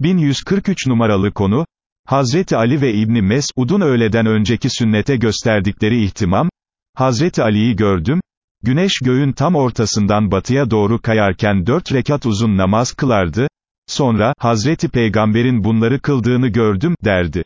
1143 numaralı konu, Hazreti Ali ve İbni Mes'ud'un öğleden önceki sünnete gösterdikleri ihtimam, Hazreti Ali'yi gördüm, güneş göğün tam ortasından batıya doğru kayarken dört rekat uzun namaz kılardı, sonra, Hazreti Peygamber'in bunları kıldığını gördüm, derdi.